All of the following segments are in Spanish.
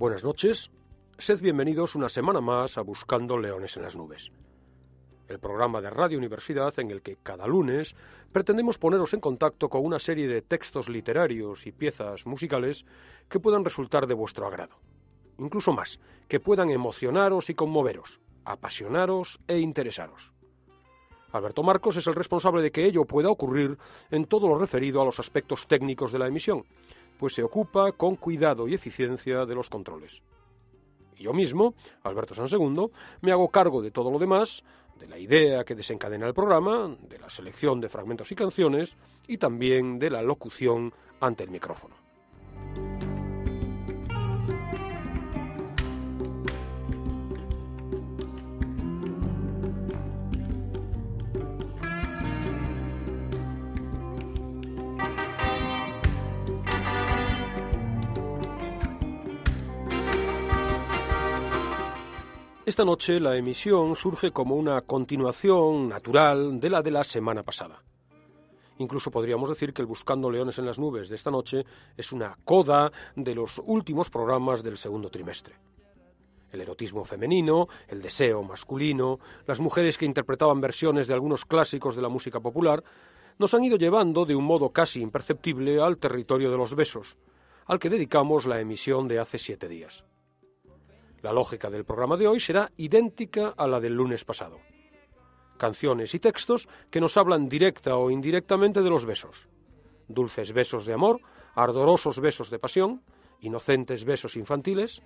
Buenas noches. Sed bienvenidos una semana más a Buscando Leones en las Nubes. El programa de Radio Universidad en el que cada lunes pretendemos poneros en contacto con una serie de textos literarios y piezas musicales que puedan resultar de vuestro agrado. Incluso más, que puedan emocionaros y conmoveros, apasionaros e interesaros. Alberto Marcos es el responsable de que ello pueda ocurrir en todo lo referido a los aspectos técnicos de la emisión, pues se ocupa con cuidado y eficiencia de los controles. Yo mismo, Alberto San Segundo, me hago cargo de todo lo demás, de la idea que desencadena el programa, de la selección de fragmentos y canciones y también de la locución ante el micrófono. Esta noche la emisión surge como una continuación natural de la de la semana pasada. Incluso podríamos decir que el Buscando Leones en las Nubes de esta noche es una coda de los últimos programas del segundo trimestre. El erotismo femenino, el deseo masculino, las mujeres que interpretaban versiones de algunos clásicos de la música popular, nos han ido llevando de un modo casi imperceptible al territorio de los besos, al que dedicamos la emisión de hace siete días. La lógica del programa de hoy será idéntica a la del lunes pasado. Canciones y textos que nos hablan directa o indirectamente de los besos. Dulces besos de amor, ardorosos besos de pasión, inocentes besos infantiles,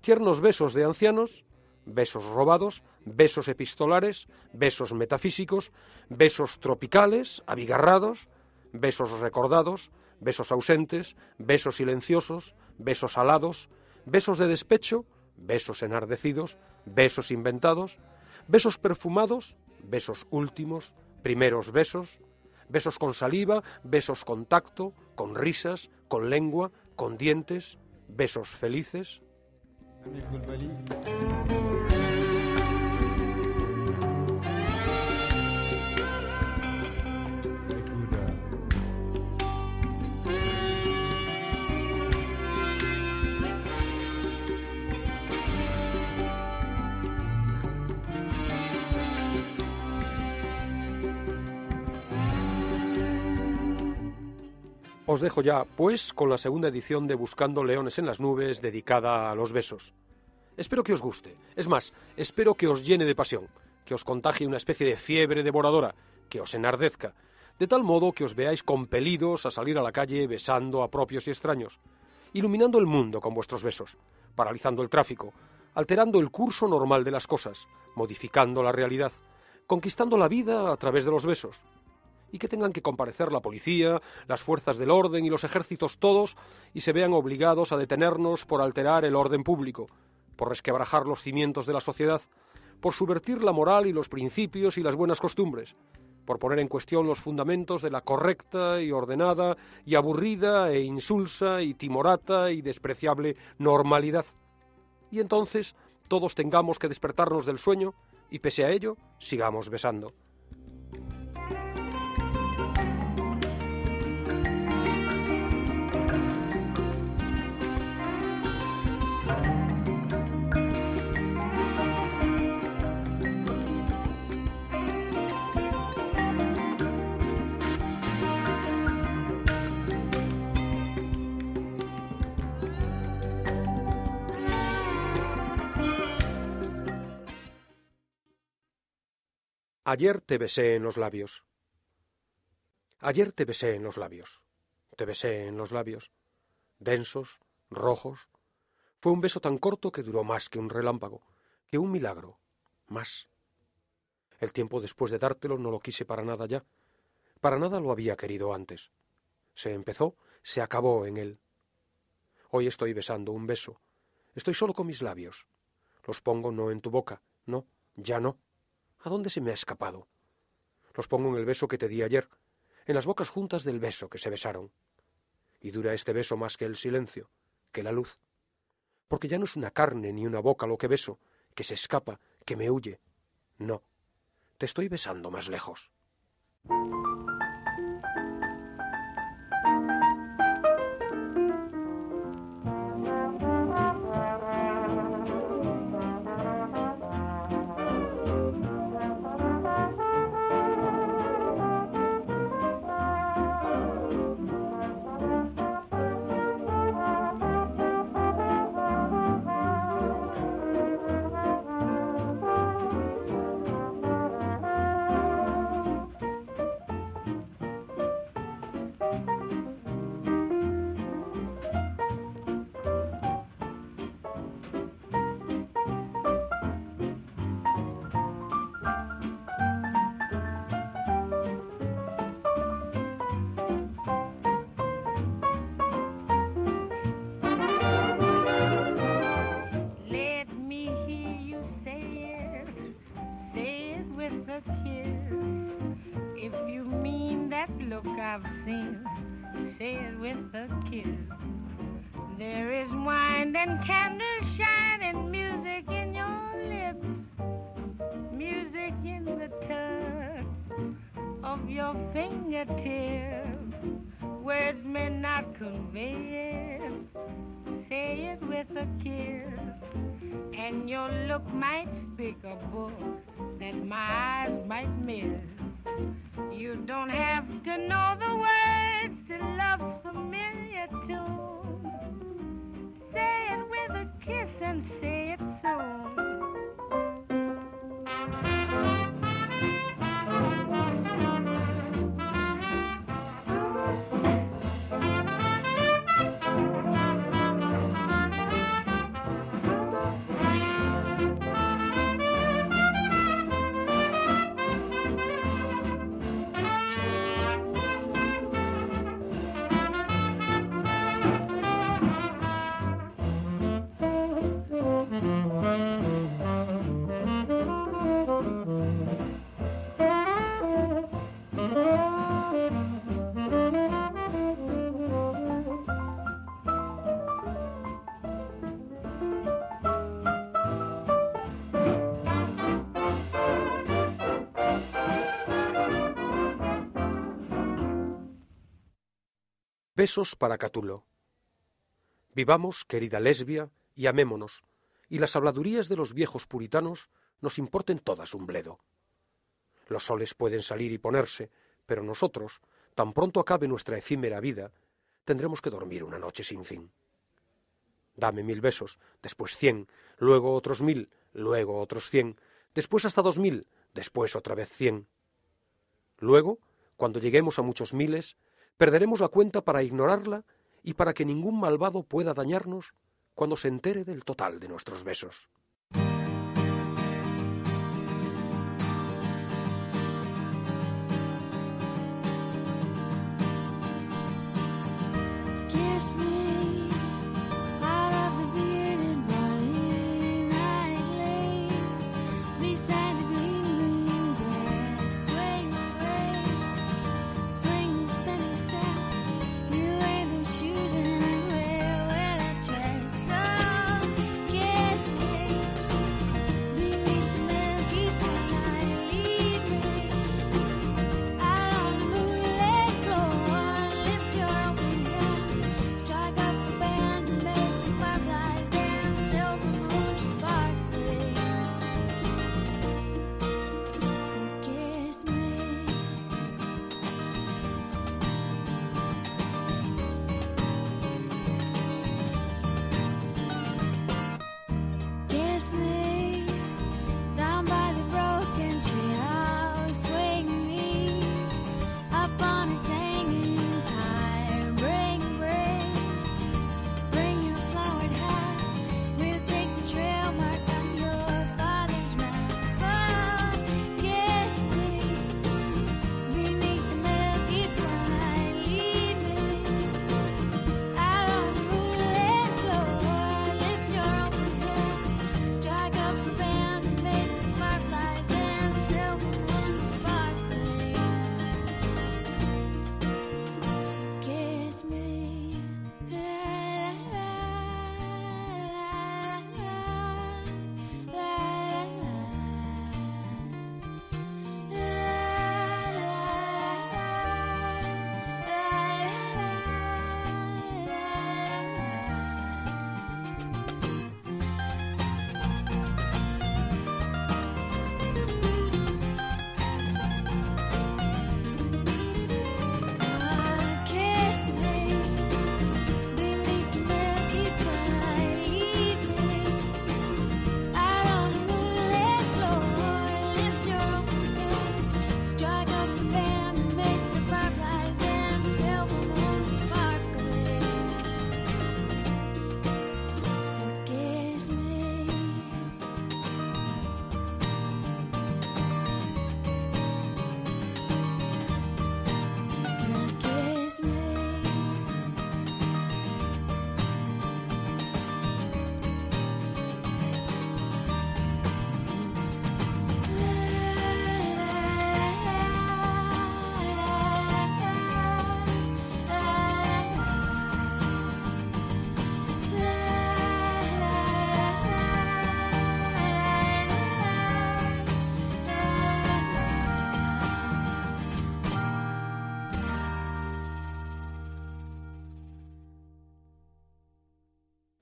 tiernos besos de ancianos, besos robados, besos epistolares, besos metafísicos, besos tropicales, abigarrados, besos recordados, besos ausentes, besos silenciosos, besos alados, besos de despecho, besos enardecidos, besos inventados, besos perfumados, besos últimos, primeros besos, besos con saliva, besos con tacto, con risas, con lengua, con dientes, besos felices. Os dejo ya, pues, con la segunda edición de Buscando Leones en las Nubes dedicada a los besos. Espero que os guste. Es más, espero que os llene de pasión, que os contagie una especie de fiebre devoradora, que os enardezca, de tal modo que os veáis compelidos a salir a la calle besando a propios y extraños, iluminando el mundo con vuestros besos, paralizando el tráfico, alterando el curso normal de las cosas, modificando la realidad, conquistando la vida a través de los besos, y que tengan que comparecer la policía, las fuerzas del orden y los ejércitos todos y se vean obligados a detenernos por alterar el orden público, por resquebrajar los cimientos de la sociedad, por subvertir la moral y los principios y las buenas costumbres, por poner en cuestión los fundamentos de la correcta y ordenada y aburrida e insulsa y timorata y despreciable normalidad. Y entonces todos tengamos que despertarnos del sueño y pese a ello sigamos besando. Ayer te besé en los labios. Ayer te besé en los labios. Te besé en los labios. Densos, rojos. Fue un beso tan corto que duró más que un relámpago, que un milagro. Más. El tiempo después de dártelo no lo quise para nada ya. Para nada lo había querido antes. Se empezó, se acabó en él. Hoy estoy besando un beso. Estoy solo con mis labios. Los pongo no en tu boca, no, ya no. ¿A dónde se me ha escapado? Los pongo en el beso que te di ayer, en las bocas juntas del beso que se besaron. Y dura este beso más que el silencio, que la luz. Porque ya no es una carne ni una boca lo que beso, que se escapa, que me huye. No, te estoy besando más lejos. Fingertips. Words may not convey it, say it with a kiss. And your look might speak a book that my eyes might miss. You don't have to know the words to love's familiar tune. Say it with a kiss and say it soon. Besos para Catulo. Vivamos, querida lesbia, y amémonos, y las habladurías de los viejos puritanos nos importen todas un bledo. Los soles pueden salir y ponerse, pero nosotros, tan pronto acabe nuestra efímera vida, tendremos que dormir una noche sin fin. Dame mil besos, después cien, luego otros mil, luego otros cien, después hasta dos mil, después otra vez cien. Luego, cuando lleguemos a muchos miles, Perderemos la cuenta para ignorarla y para que ningún malvado pueda dañarnos cuando se entere del total de nuestros besos.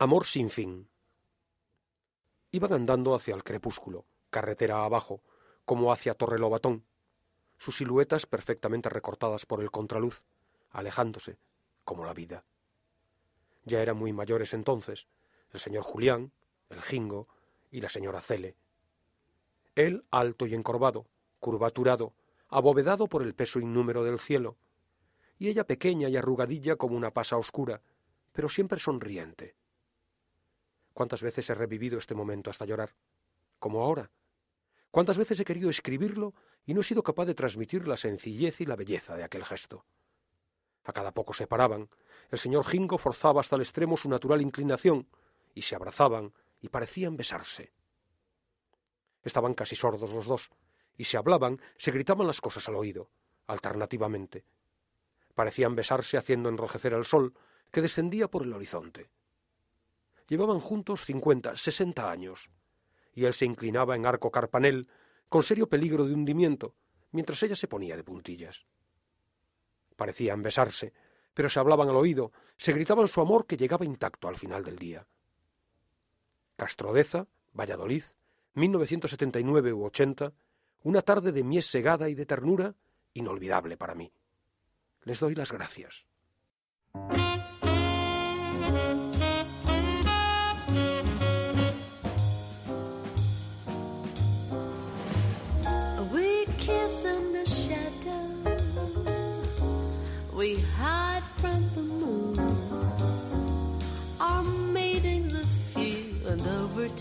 Amor sin fin. Iban andando hacia el crepúsculo, carretera abajo, como hacia Torrelobatón, sus siluetas perfectamente recortadas por el contraluz, alejándose, como la vida. Ya eran muy mayores entonces, el señor Julián, el Jingo y la señora Cele. Él alto y encorvado, curvaturado, abovedado por el peso innúmero del cielo, y ella pequeña y arrugadilla como una pasa oscura, pero siempre sonriente. ¿Cuántas veces he revivido este momento hasta llorar? Como ahora. ¿Cuántas veces he querido escribirlo y no he sido capaz de transmitir la sencillez y la belleza de aquel gesto? A cada poco se paraban. El señor Jingo forzaba hasta el extremo su natural inclinación, y se abrazaban y parecían besarse. Estaban casi sordos los dos, y se hablaban, se gritaban las cosas al oído, alternativamente. Parecían besarse haciendo enrojecer el sol, que descendía por el horizonte. Llevaban juntos cincuenta, sesenta años, y él se inclinaba en arco carpanel, con serio peligro de hundimiento, mientras ella se ponía de puntillas. Parecían besarse, pero se hablaban al oído, se gritaban su amor que llegaba intacto al final del día. Castrodeza, Valladolid, 1979 u 80, una tarde de mies segada y de ternura inolvidable para mí. Les doy las gracias.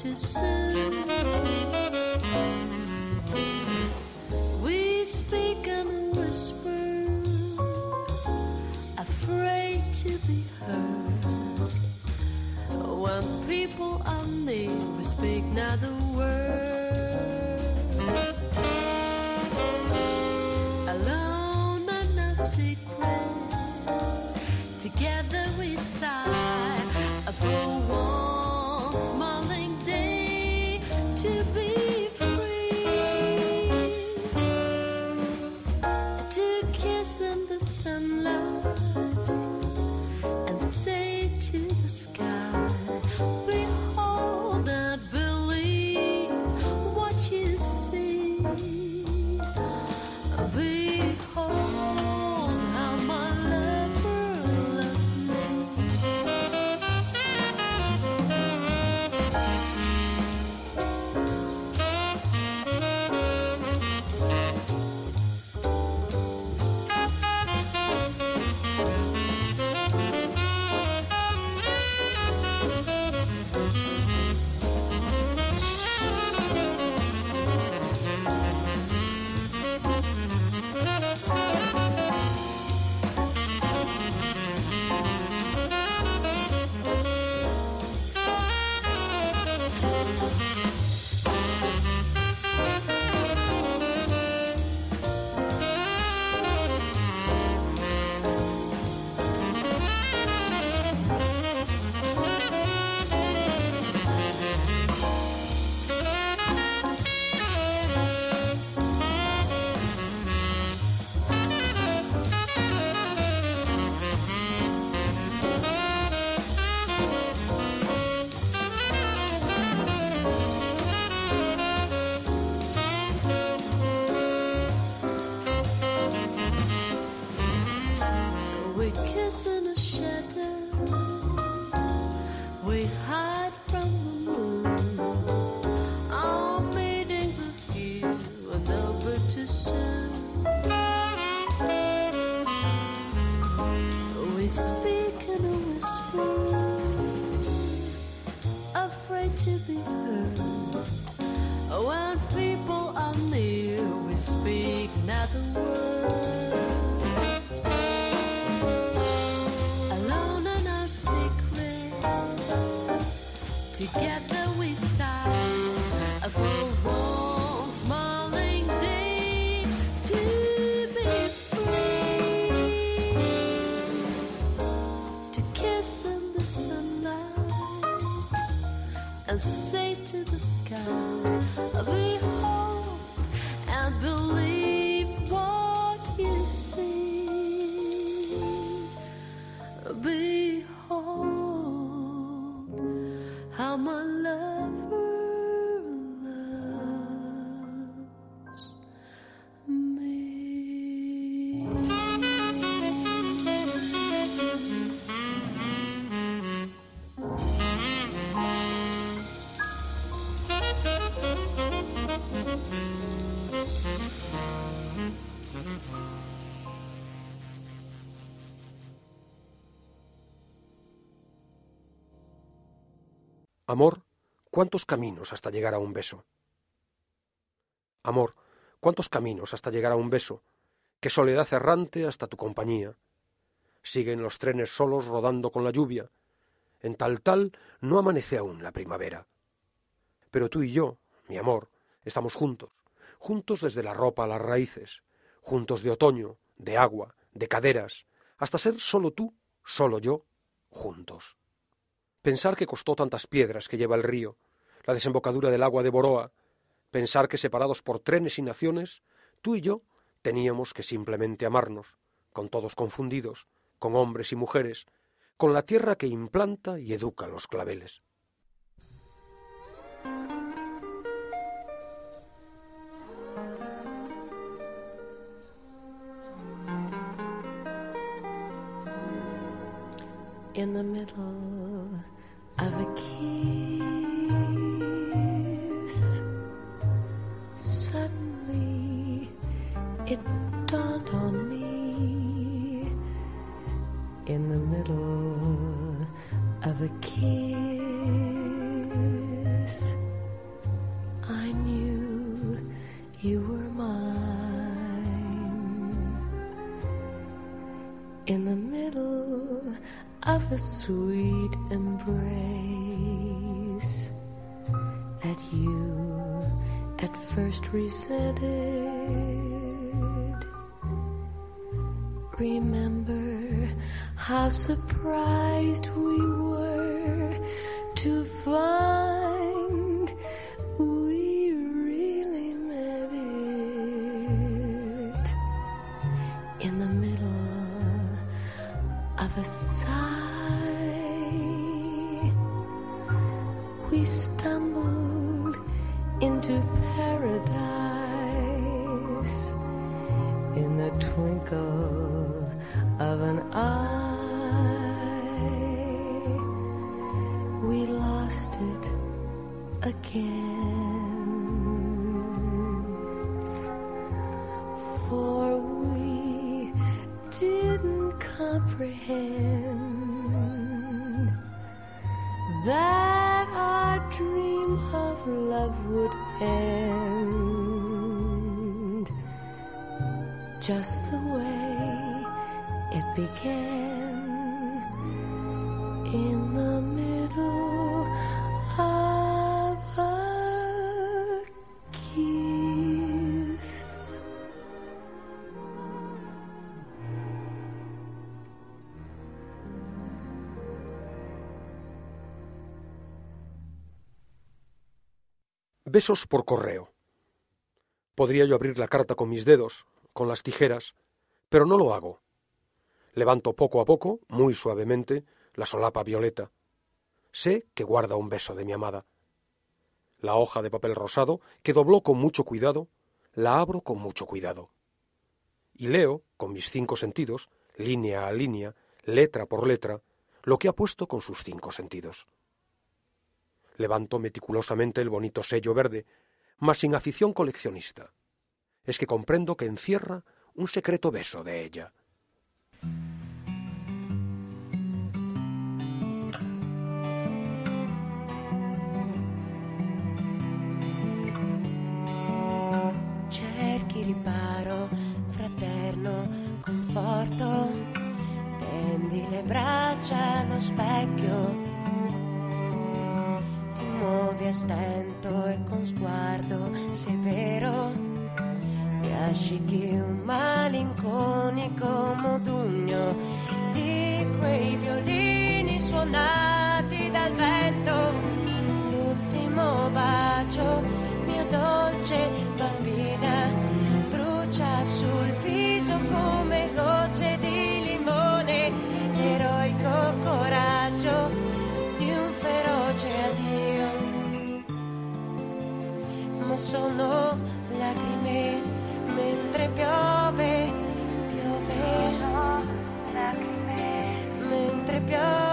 Too soon. We speak in a whisper, afraid to be heard. When people are near, we speak not a word. Alone and no secret, together we sigh whisper. ¿Cuántos caminos hasta llegar a un beso? Amor, ¿cuántos caminos hasta llegar a un beso? Qué soledad errante hasta tu compañía. Siguen los trenes solos rodando con la lluvia. En tal tal no amanece aún la primavera. Pero tú y yo, mi amor, estamos juntos, juntos desde la ropa a las raíces, juntos de otoño, de agua, de caderas, hasta ser solo tú, solo yo, juntos. Pensar que costó tantas piedras que lleva el río, la desembocadura del agua de Boroa, pensar que separados por trenes y naciones, tú y yo teníamos que simplemente amarnos, con todos confundidos, con hombres y mujeres, con la tierra que implanta y educa los claveles. It dawned on me in the middle of a kiss. I knew you were mine in the middle of a sweet embrace that you at first resented. Remember how surprised we were to find just the way it began in the middle of a kiss. Besos por correo. Podría yo abrir la carta con mis dedos, con las tijeras, pero no lo hago. Levanto poco a poco, muy suavemente, la solapa violeta. Sé que guarda un beso de mi amada. La hoja de papel rosado, que dobló con mucho cuidado, la abro con mucho cuidado. Y leo, con mis cinco sentidos, línea a línea, letra por letra, lo que ha puesto con sus cinco sentidos. Levanto meticulosamente el bonito sello verde, mas sin afición coleccionista. Es que comprendo que encierra un secreto beso de ella. cerchi riparo, fraterno conforto, tendi le braccia allo specchio, ti muovi a stento e con sguardo severo, ti asciughi un malinconico modugno di quei violini suonati dal vento, l'ultimo bacio, mia dolce bambina, brucia sul viso come gocce di limone, l'eroico coraggio di un feroce addio. Ma sono lacrime mentre piove, piove. Mentre piove,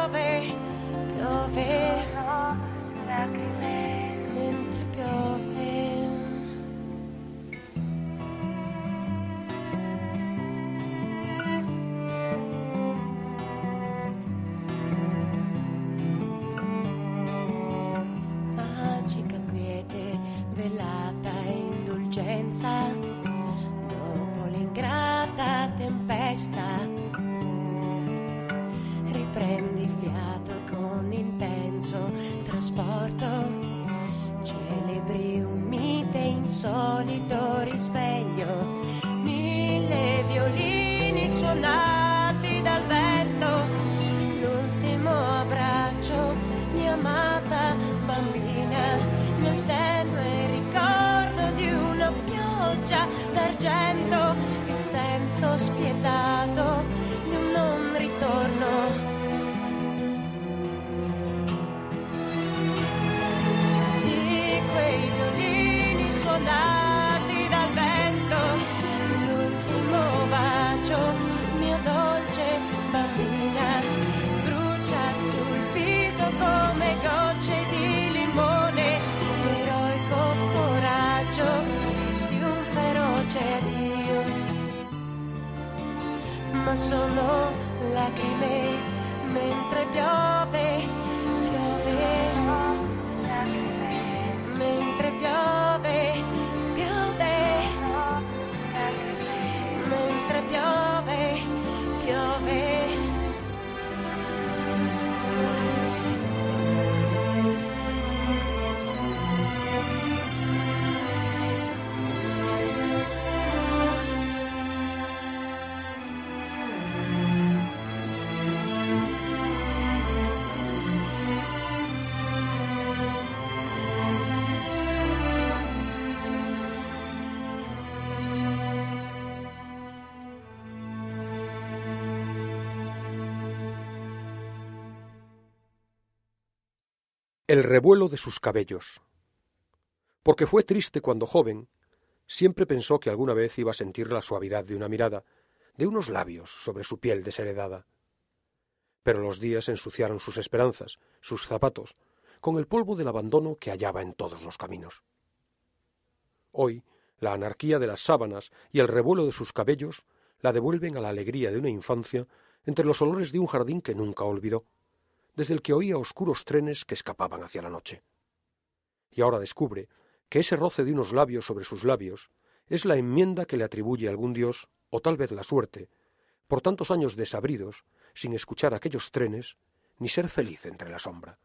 El revuelo de sus cabellos. Porque fue triste cuando joven, siempre pensó que alguna vez iba a sentir la suavidad de una mirada, de unos labios sobre su piel desheredada. Pero los días ensuciaron sus esperanzas, sus zapatos, con el polvo del abandono que hallaba en todos los caminos. Hoy, la anarquía de las sábanas y el revuelo de sus cabellos la devuelven a la alegría de una infancia entre los olores de un jardín que nunca olvidó, desde el que oía oscuros trenes que escapaban hacia la noche. Y ahora descubre que ese roce de unos labios sobre sus labios es la enmienda que le atribuye algún dios, o tal vez la suerte, por tantos años desabridos, sin escuchar aquellos trenes, ni ser feliz entre la sombra.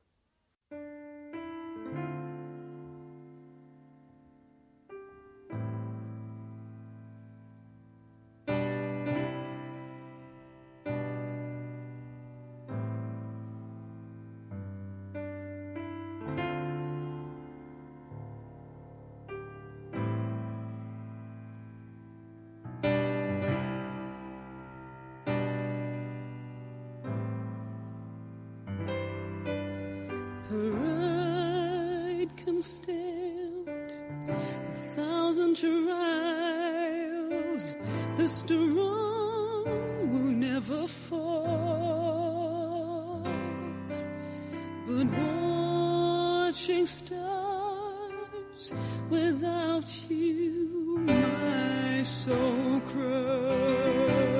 Watching stars without you, my soul cries.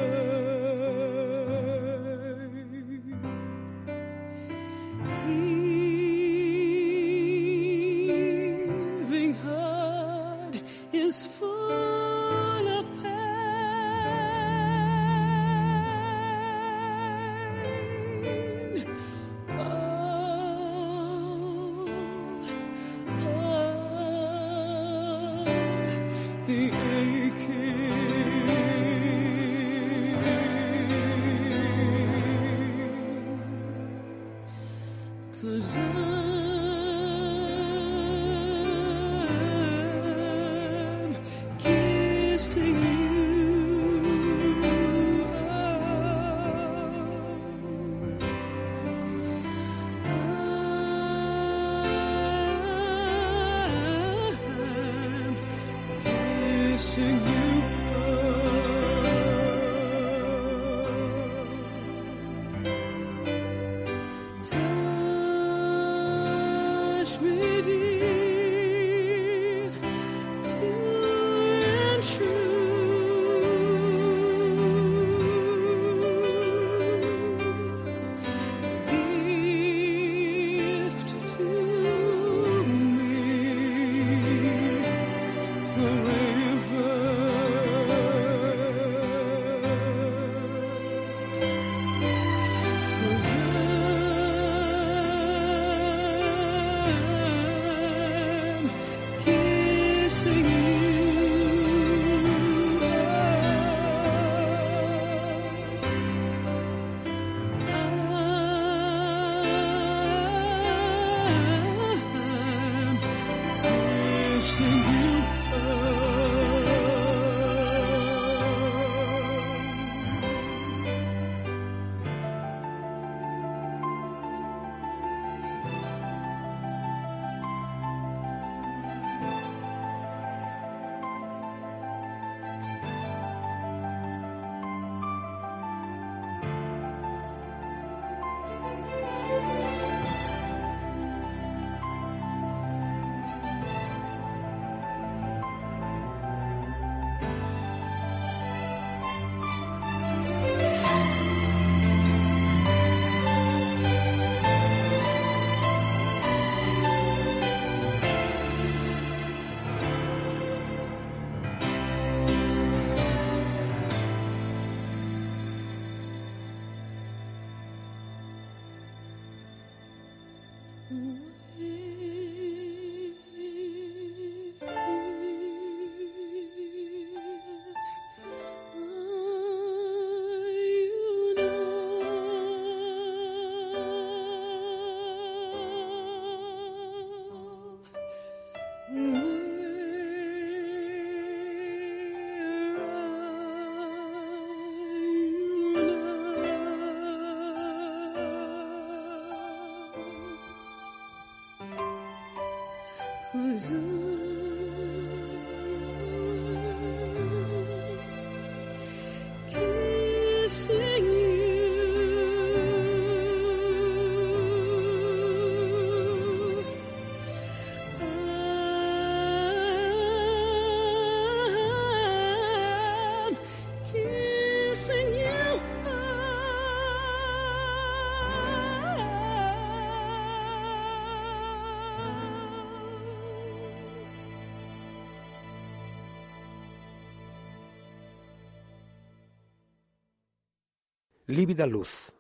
Lívida luz.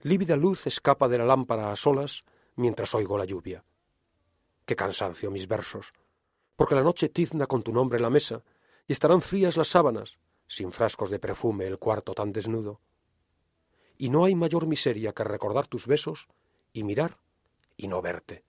Lívida luz escapa de la lámpara a solas mientras oigo la lluvia. Qué cansancio mis versos, porque la noche tizna con tu nombre la mesa y estarán frías las sábanas, sin frascos de perfume el cuarto tan desnudo. Y no hay mayor miseria que recordar tus besos y mirar y no verte.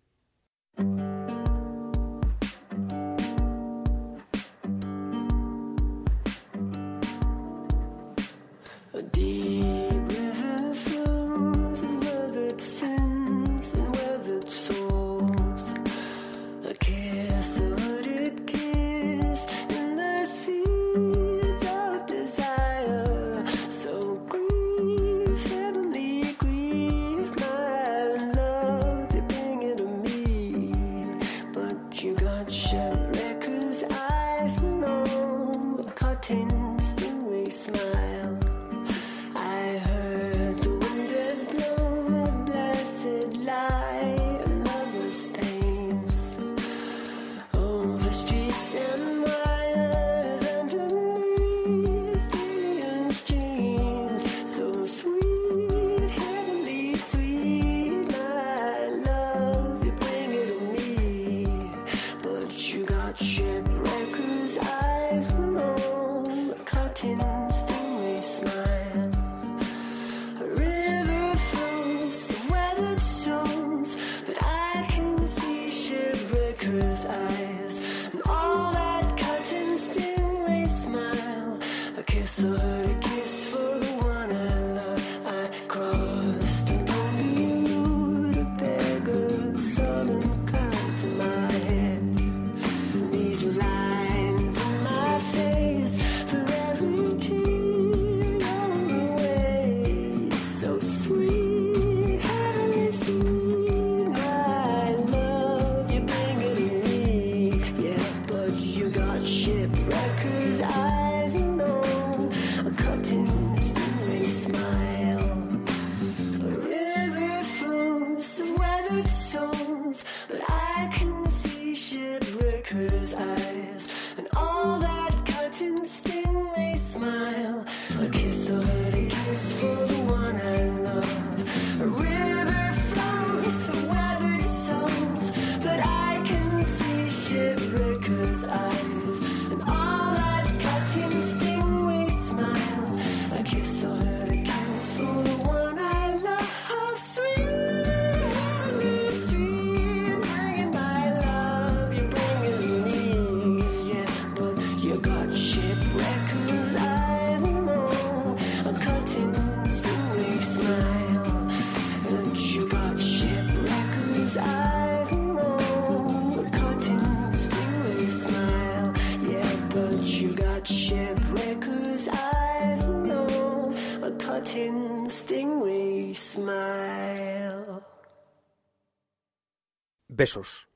Besos.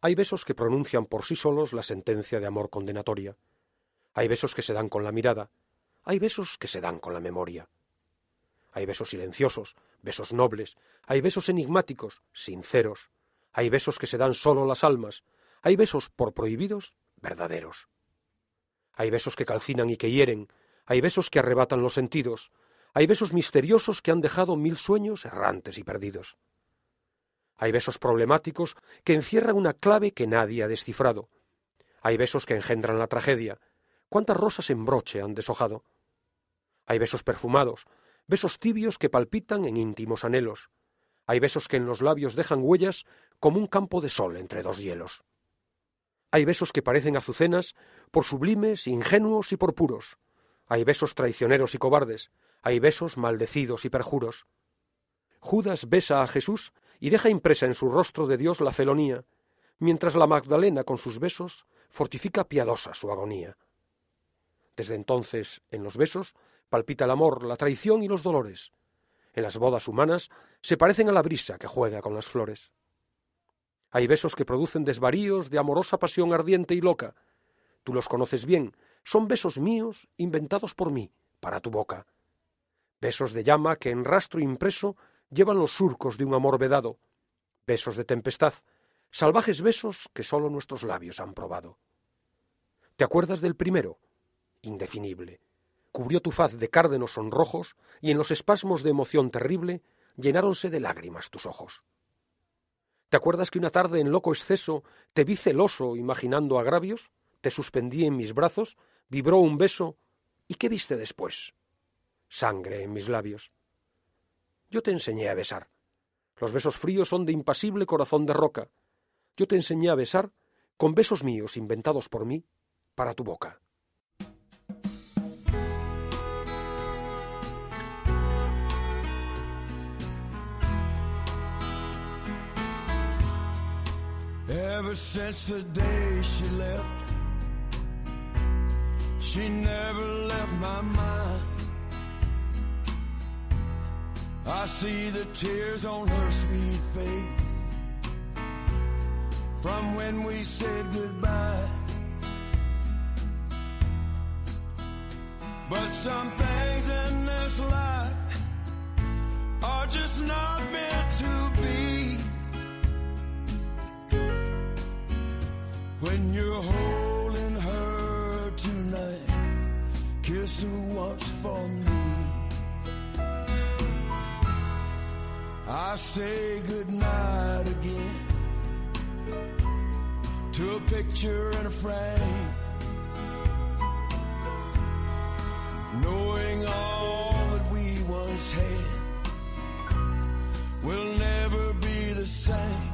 Hay besos que pronuncian por sí solos la sentencia de amor condenatoria. Hay besos que se dan con la mirada. Hay besos que se dan con la memoria. Hay besos silenciosos, besos nobles. Hay besos enigmáticos, sinceros. Hay besos que se dan solo las almas. Hay besos por prohibidos, verdaderos. Hay besos que calcinan y que hieren. Hay besos que arrebatan los sentidos. Hay besos misteriosos que han dejado mil sueños errantes y perdidos. Hay besos problemáticos que encierran una clave que nadie ha descifrado. Hay besos que engendran la tragedia. ¿Cuántas rosas en broche han deshojado? Hay besos perfumados, besos tibios que palpitan en íntimos anhelos. Hay besos que en los labios dejan huellas como un campo de sol entre dos hielos. Hay besos que parecen azucenas por sublimes, ingenuos y por puros. Hay besos traicioneros y cobardes. Hay besos maldecidos y perjuros. Judas besa a Jesús y deja impresa en su rostro de Dios la felonía, mientras la Magdalena con sus besos fortifica piadosa su agonía. Desde entonces, en los besos, palpita el amor, la traición y los dolores. En las bodas humanas se parecen a la brisa que juega con las flores. Hay besos que producen desvaríos de amorosa pasión ardiente y loca. Tú los conoces bien, son besos míos inventados por mí, para tu boca. Besos de llama que en rastro impreso llevan los surcos de un amor vedado. Besos de tempestad, salvajes besos que sólo nuestros labios han probado. ¿Te acuerdas del primero? Indefinible. Cubrió tu faz de cárdenos sonrojos y en los espasmos de emoción terrible llenáronse de lágrimas tus ojos. ¿Te acuerdas que una tarde en loco exceso te vi celoso imaginando agravios? Te suspendí en mis brazos, vibró un beso, ¿y qué viste después? Sangre en mis labios. Yo te enseñé a besar. Los besos fríos son de impasible corazón de roca. Yo te enseñé a besar con besos míos inventados por mí para tu boca. Ever since the day she left, she never left my mind. I see the tears on her sweet face from when we said goodbye. But some things in this life are just not meant to be. When you're holding her tonight, kiss her once for me. I say goodnight again to a picture in a frame. Knowing all that we once had will never be the same.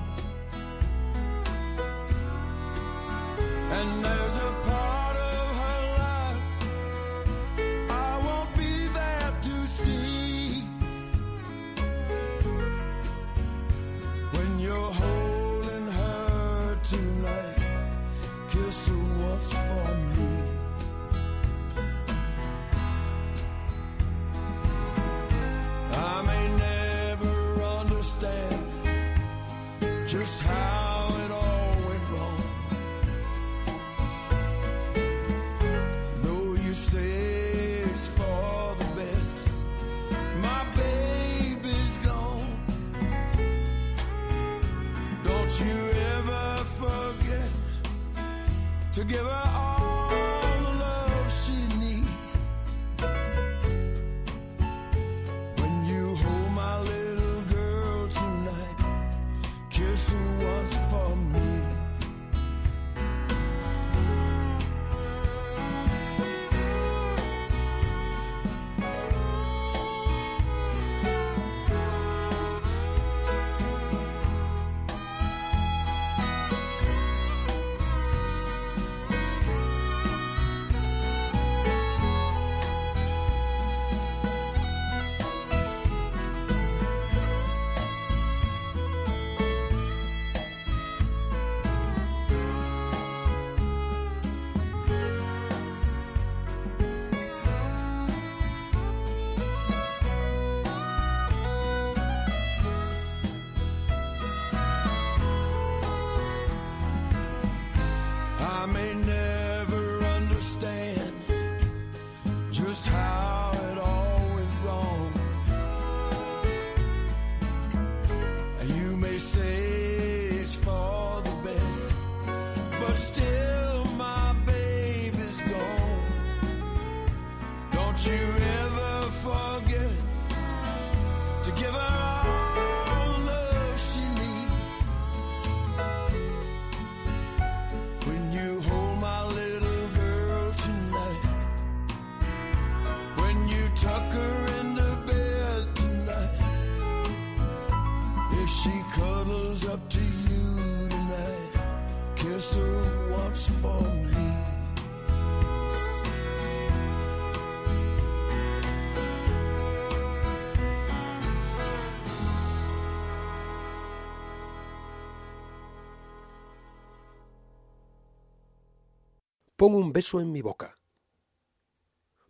Pon un beso en mi boca.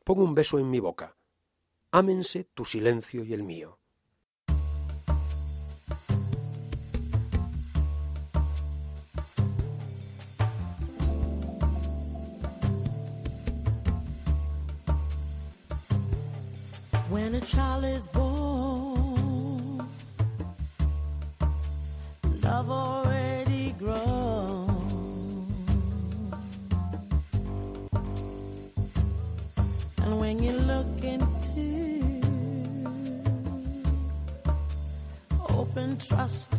pon un beso en mi boca. Ámense tu silencio y el mío.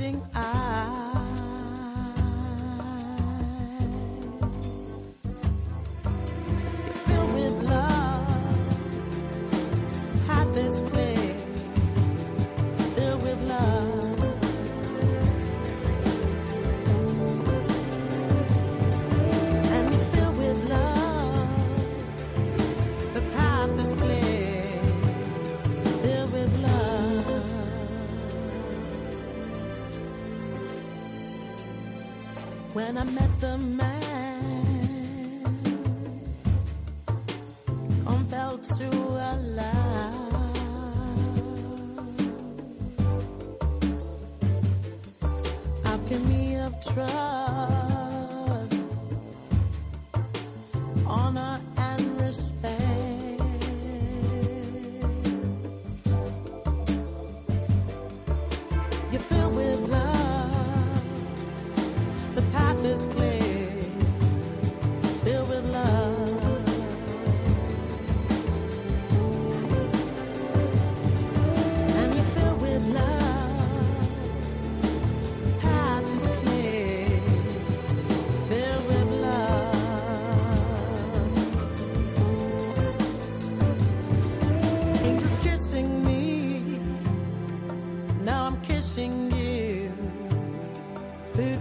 I. I met the man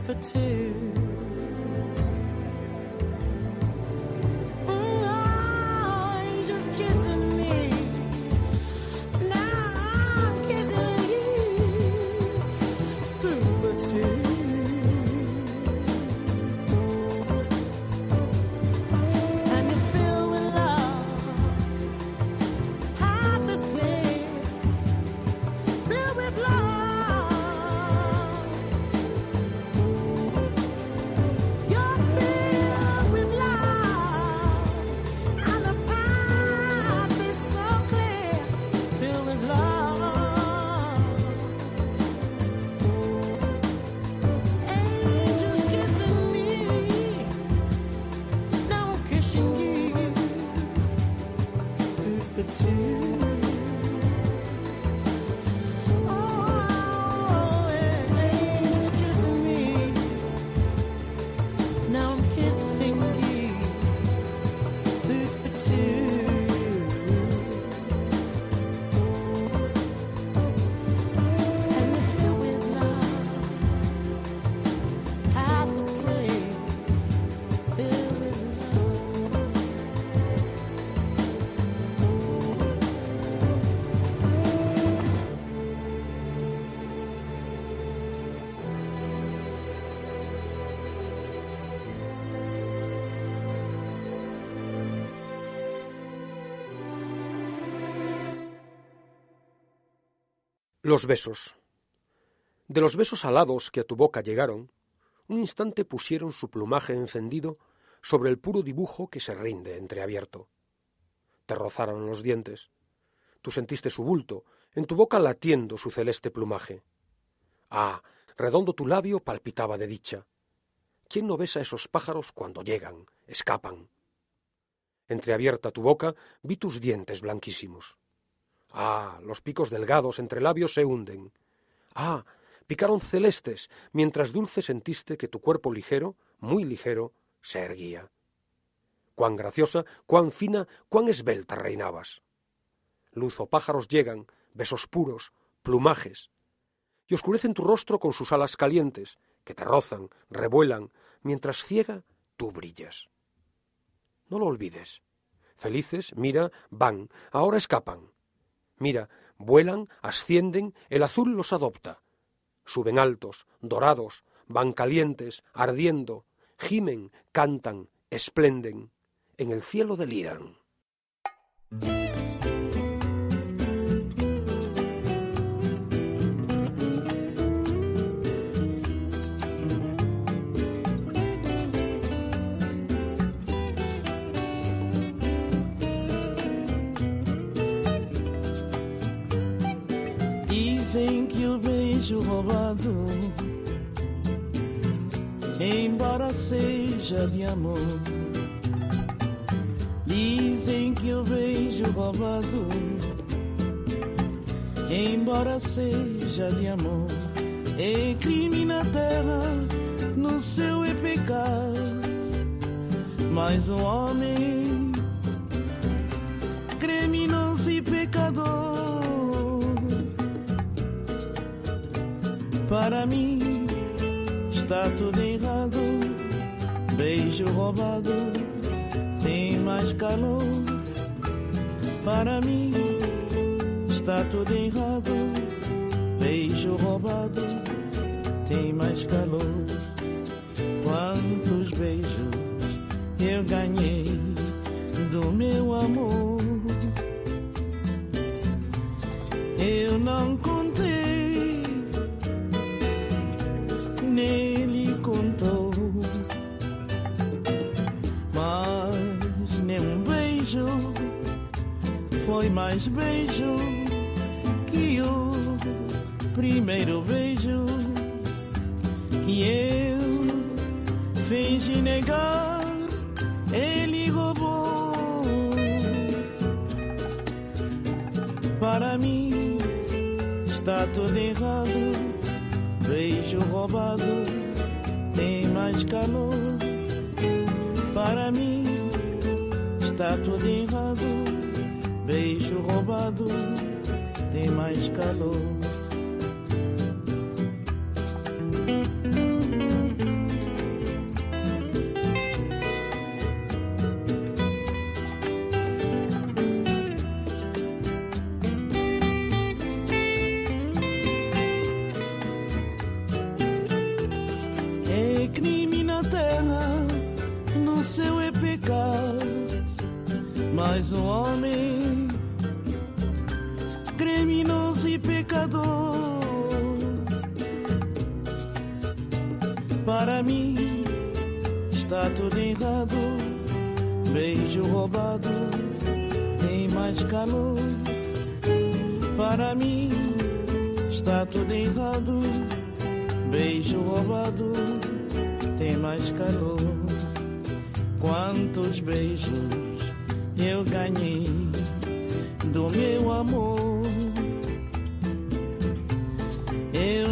for two. Los besos. De los besos alados que a tu boca llegaron, un instante pusieron su plumaje encendido sobre el puro dibujo que se rinde entreabierto. Te rozaron los dientes. Tú sentiste su bulto, en tu boca latiendo su celeste plumaje. Ah, redondo tu labio palpitaba de dicha. ¿Quién no besa esos pájaros cuando llegan, escapan? Entreabierta tu boca, vi tus dientes blanquísimos. Ah, los picos delgados entre labios se hunden. Ah, picaron celestes, mientras dulce sentiste que tu cuerpo ligero, muy ligero, se erguía. Cuán graciosa, cuán fina, cuán esbelta reinabas. Luz o pájaros llegan, besos puros, plumajes, y oscurecen tu rostro con sus alas calientes, que te rozan, revuelan, mientras ciega tú brillas. No lo olvides. Felices, mira, van, ahora escapan. Mira, vuelan, ascienden, el azul los adopta. Suben altos, dorados, van calientes, ardiendo, gimen, cantan, esplenden, en el cielo deliran. O beijo roubado, embora seja de amor. Dizem que o beijo roubado, embora seja de amor, é crime na terra, no céu é pecado. Mas o homem, criminoso e pecador, para mim está tudo errado. Beijo roubado tem mais calor. Para mim está tudo errado. Beijo roubado tem mais calor. Quantos beijos eu ganhei do meu amor? Eu não foi mais beijo que o primeiro beijo que eu fingi negar. Ele roubou para mim está tudo errado. Beijo roubado tem mais calor. Para mim está tudo errado. Beijo roubado tem mais calor.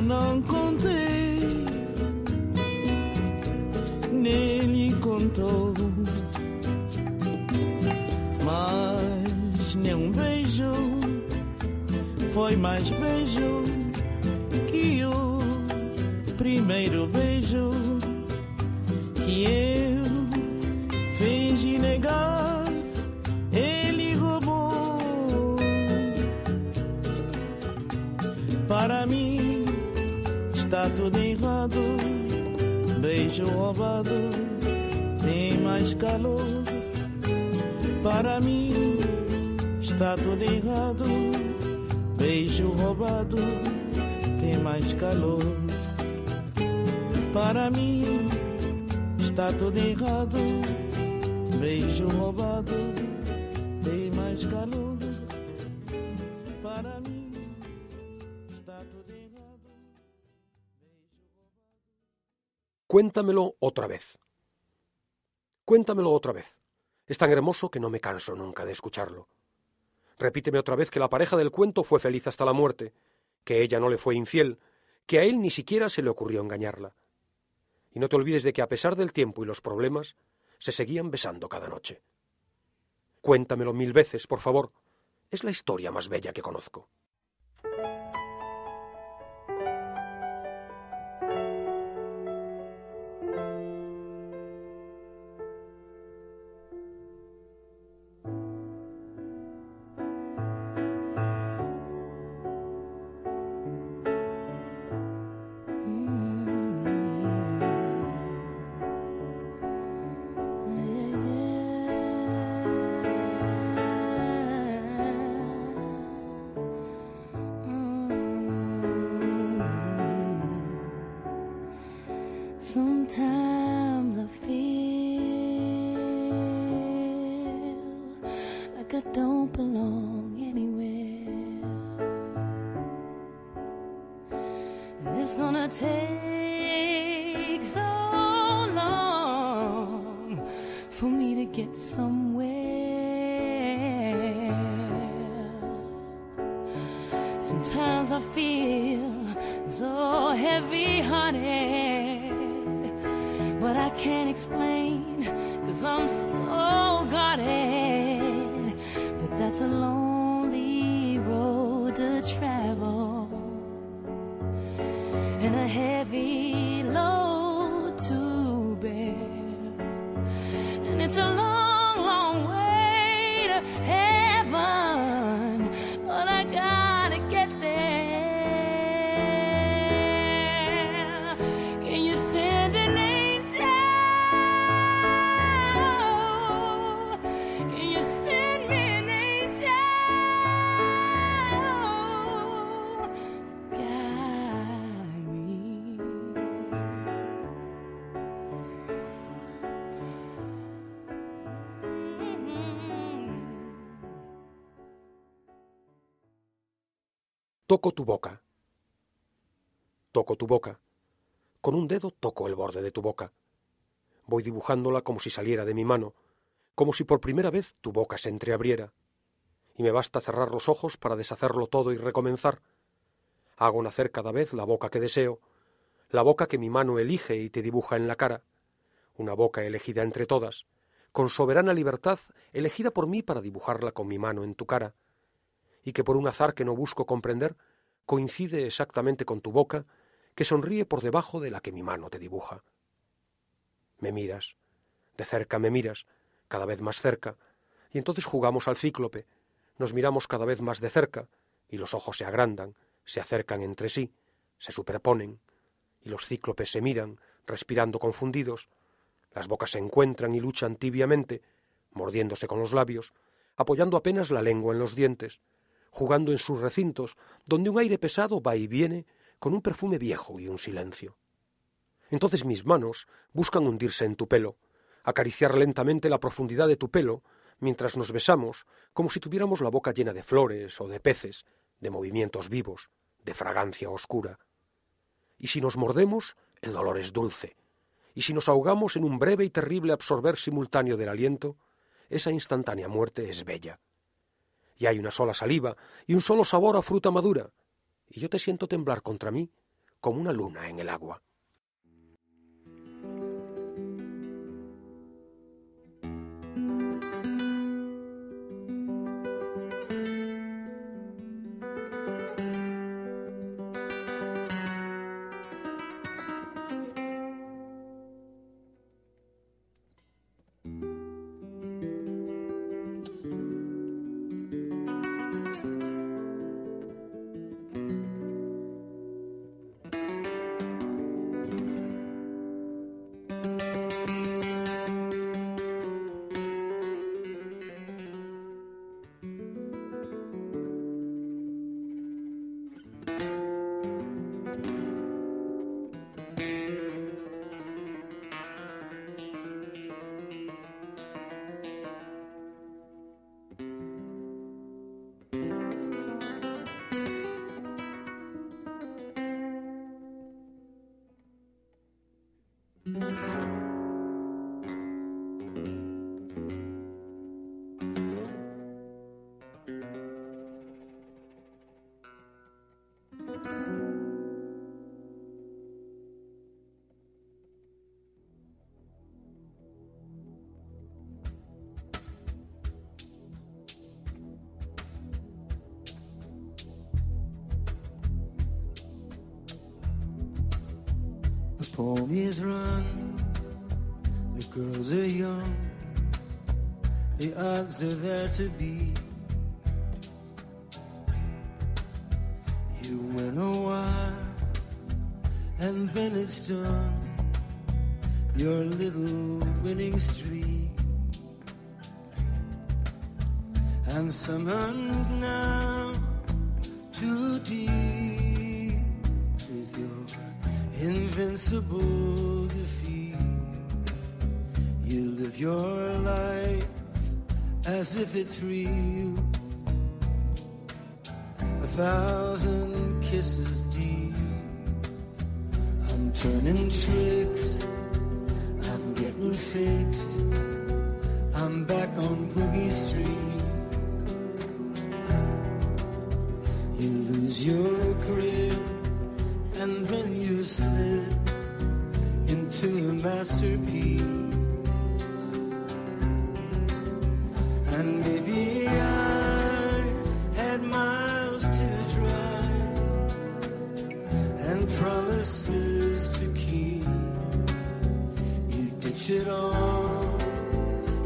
Não contei, nele contou. Mas nenhum beijo foi mais beijo que o primeiro tudo errado. Beijo roubado tem mais calor. Para mim está tudo errado. Beijo roubado tem mais calor. Para mim está tudo errado. Beijo roubado tem mais calor. Cuéntamelo otra vez. Cuéntamelo otra vez. Es tan hermoso que no me canso nunca de escucharlo. Repíteme otra vez que la pareja del cuento fue feliz hasta la muerte, que ella no le fue infiel, que a él ni siquiera se le ocurrió engañarla. Y no te olvides de que a pesar del tiempo y los problemas, se seguían besando cada noche. Cuéntamelo mil veces, por favor. Es la historia más bella que conozco. Sometimes I feel like I don't belong anywhere. And it's gonna take so long for me to get somewhere. Sometimes Alone. Toco tu boca. Toco tu boca. Con un dedo toco el borde de tu boca. Voy dibujándola como si saliera de mi mano, como si por primera vez tu boca se entreabriera. Y me basta cerrar los ojos para deshacerlo todo y recomenzar. Hago nacer cada vez la boca que deseo, la boca que mi mano elige y te dibuja en la cara, una boca elegida entre todas, con soberana libertad elegida por mí para dibujarla con mi mano en tu cara y que por un azar que no busco comprender, coincide exactamente con tu boca, que sonríe por debajo de la que mi mano te dibuja. Me miras, de cerca me miras, cada vez más cerca, y entonces jugamos al cíclope, nos miramos cada vez más de cerca, y los ojos se agrandan, se acercan entre sí, se superponen, y los cíclopes se miran, respirando confundidos, las bocas se encuentran y luchan tibiamente, mordiéndose con los labios, apoyando apenas la lengua en los dientes, jugando en sus recintos, donde un aire pesado va y viene con un perfume viejo y un silencio. Entonces mis manos buscan hundirse en tu pelo, acariciar lentamente la profundidad de tu pelo, mientras nos besamos, como si tuviéramos la boca llena de flores o de peces, de movimientos vivos, de fragancia oscura. Y si nos mordemos, el dolor es dulce, y si nos ahogamos en un breve y terrible absorber simultáneo del aliento, esa instantánea muerte es bella y hay una sola saliva y un solo sabor a fruta madura, y yo te siento temblar contra mí como una luna en el agua. The ponies run, the girls are young, the odds are there to beat.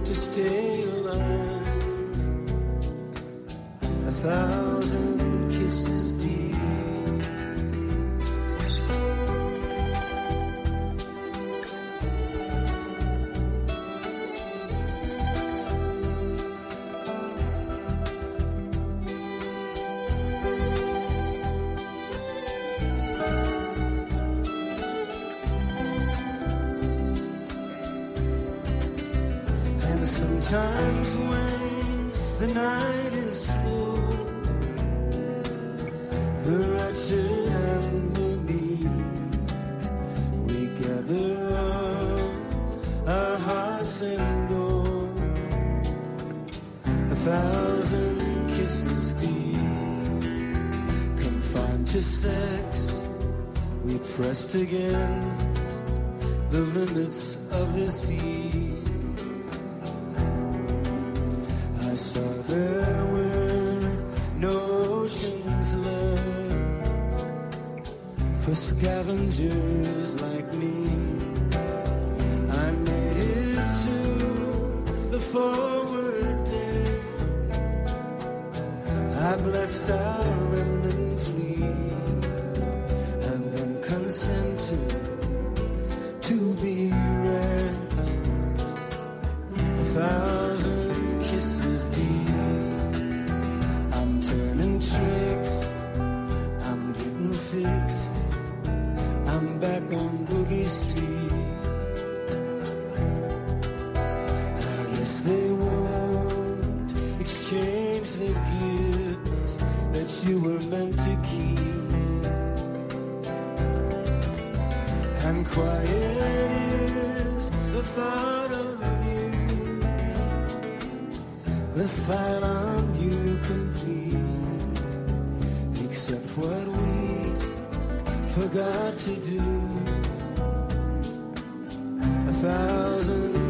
to stay alive. A thousand. night is so the wretched and the meek we gather up our hearts and go a thousand kisses deep confined to sex we pressed against the limits of the sea. thought of you, the fight on you complete, except what we forgot to do. A thousand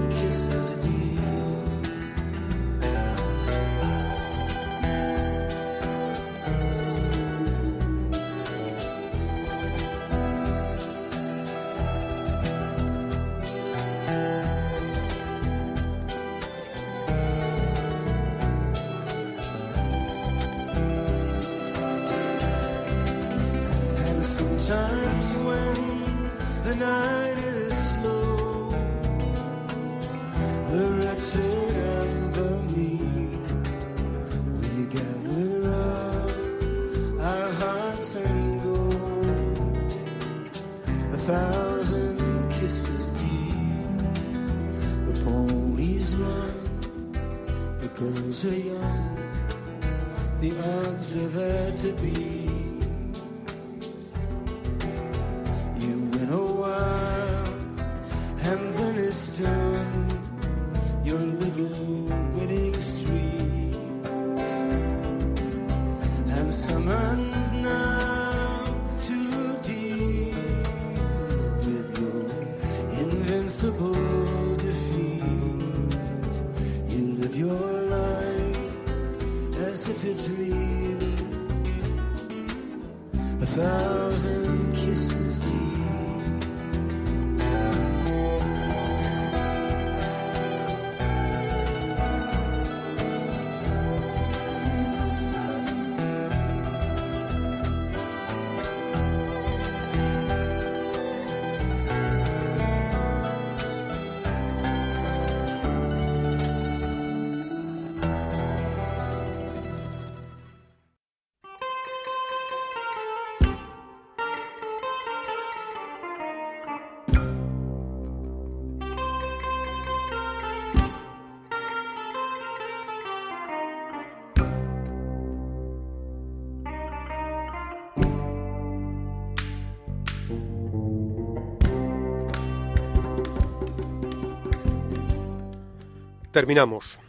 terminamos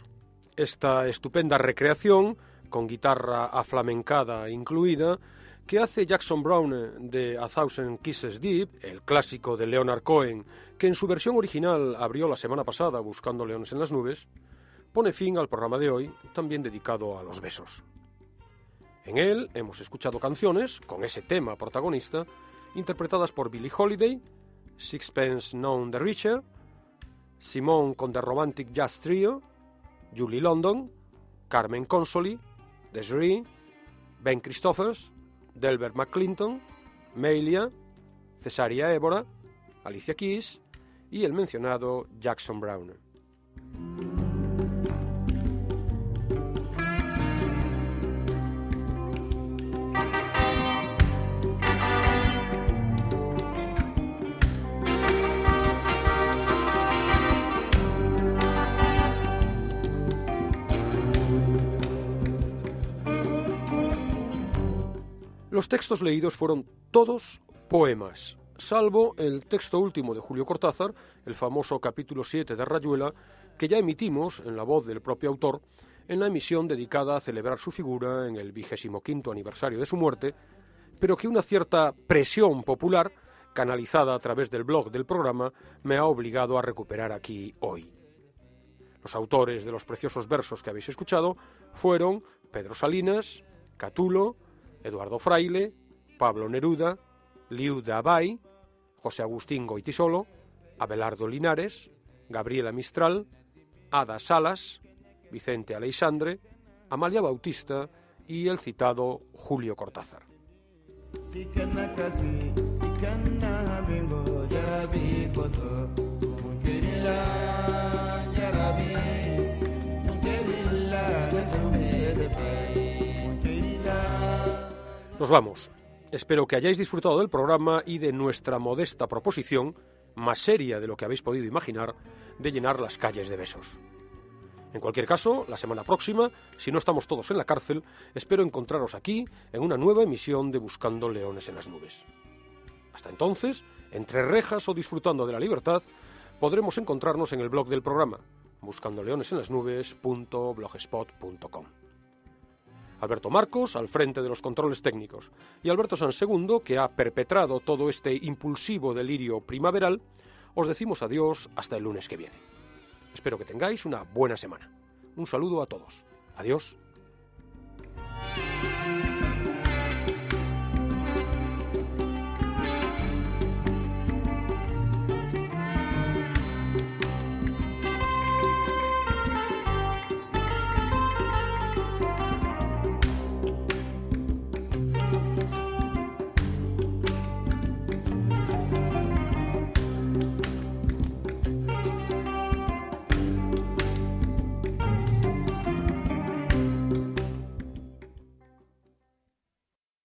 esta estupenda recreación con guitarra aflamencada incluida que hace Jackson Brown eh, de A Thousand Kisses Deep, el clásico de Leonard Cohen, que en su versión original abrió la semana pasada buscando leones en las nubes, pone fin al programa de hoy, también dedicado a los besos. En él hemos escuchado canciones, con ese tema protagonista, interpretadas por Billie Holiday, Sixpence None the Richer, Simone con The Romantic Jazz Trio, Julie London, Carmen Consoli, Desiree, Ben Christophers, Delbert McClinton, Melia, Cesaria Évora, Alicia Keys y el mencionado Jackson Brown. Los textos leídos fueron todos poemas, salvo el texto último de Julio Cortázar, el famoso capítulo 7 de Rayuela, que ya emitimos en la voz del propio autor en la emisión dedicada a celebrar su figura en el vigésimo quinto aniversario de su muerte, pero que una cierta presión popular, canalizada a través del blog del programa, me ha obligado a recuperar aquí hoy. Los autores de los preciosos versos que habéis escuchado fueron Pedro Salinas, Catulo, Eduardo Fraile, Pablo Neruda, Liu de Abay, José Agustín Goitisolo, Abelardo Linares, Gabriela Mistral, Ada Salas, Vicente Aleixandre, Amalia Bautista y el citado Julio Cortázar. Nos vamos. Espero que hayáis disfrutado del programa y de nuestra modesta proposición, más seria de lo que habéis podido imaginar, de llenar las calles de besos. En cualquier caso, la semana próxima, si no estamos todos en la cárcel, espero encontraros aquí en una nueva emisión de Buscando Leones en las Nubes. Hasta entonces, entre rejas o disfrutando de la libertad, podremos encontrarnos en el blog del programa, buscandoleonesenlasnubes.blogspot.com. Alberto Marcos al frente de los controles técnicos y Alberto San Segundo, que ha perpetrado todo este impulsivo delirio primaveral, os decimos adiós hasta el lunes que viene. Espero que tengáis una buena semana. Un saludo a todos. Adiós.